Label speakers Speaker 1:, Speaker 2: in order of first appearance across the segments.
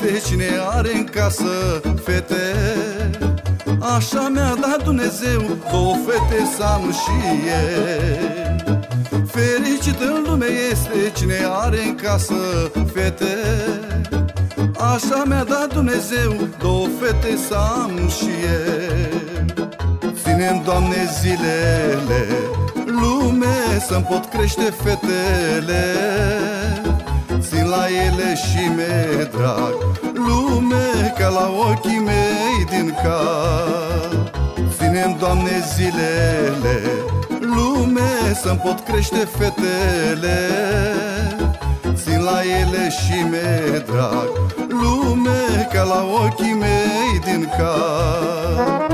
Speaker 1: Fericit în lume este cine are în casă fete? Așa mi-a dat Dumnezeu două fete să am și eu Fericit în lume este cine are în casă fete. Așa mi-a dat Dumnezeu două fete să am și eu Ținem, Doamne, zilele lume Să-mi pot crește fetele Țin la ele și mi drag lume Ca la ochii mei din cal Ținem, Doamne, zilele lume Să-mi pot crește fetele. Țin la ele și mi drag lume Ca la ochii mei din cal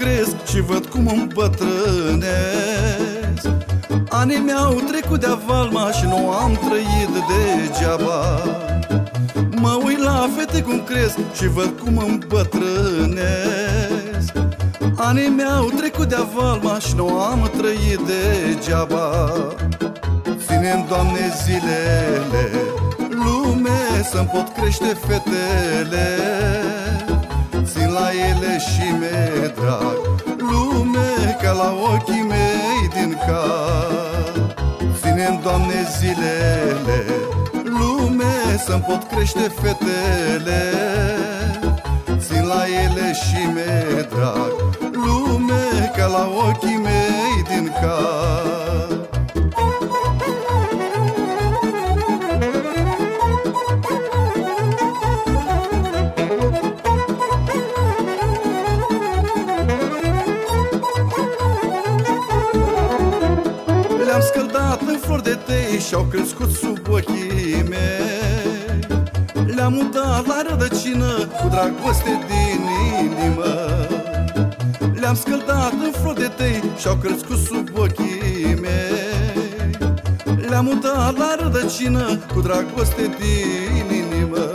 Speaker 1: cresc și văd cum îmbătrânesc. Anii mi-au trecut de valma și nu am trăit degeaba. Mă uit la fete cum cresc și văd cum îmbătrânesc. Anii mi-au trecut de valma și nu am trăit degeaba. Ținem, Doamne, zilele lume Să-mi pot crește fetele la ele și mi drag. Lume ca la ochii mei din cal Ținem, Doamne, zilele Lume să-mi pot crește fetele. Țin la ele și mi drag Lume ca la ochii mei din cal flori de tei și-au crescut sub ochii mei. Le-am mutat la rădăcină cu dragoste din inimă. Le-am scăldat în flori de tei și-au crescut sub ochii mei. Le-am mutat la rădăcină cu dragoste din inimă.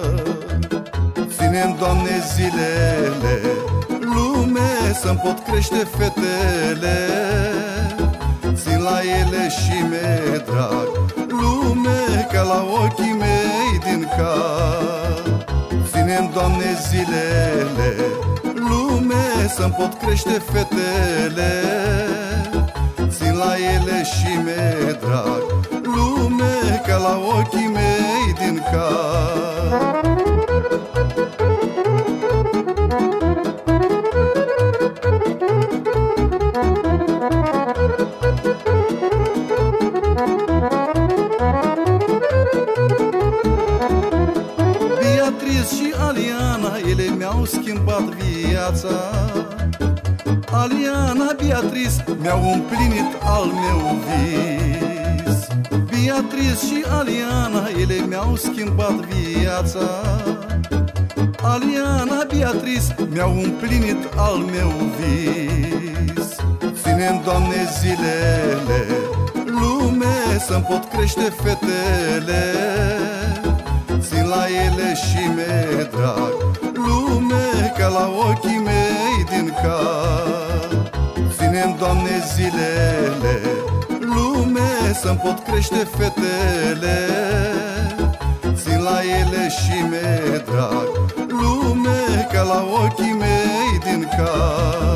Speaker 1: Ținem, Doamne, zilele lume Să-mi pot crește fetele. Țin la ele și la ochii mei din cal Ținem, Doamne, zilele lume Să-mi pot crește fetele. Țin la ele și mi drag lume Ca la ochii mei din cal viața. Aliana, Beatriz, mi-au împlinit al meu vis. Beatriz și Aliana, ele mi-au schimbat viața. Aliana, Beatriz, mi-au împlinit al meu vis. Ținem, Doamne, zilele lume Să-mi pot crește fetele. Țin la ele și mi drag lume Ca la ochii mei din cal Ținem, Doamne, zilele lume Să-mi pot crește fetele. Țin la ele și mi drag lume Ca la ochii mei din cal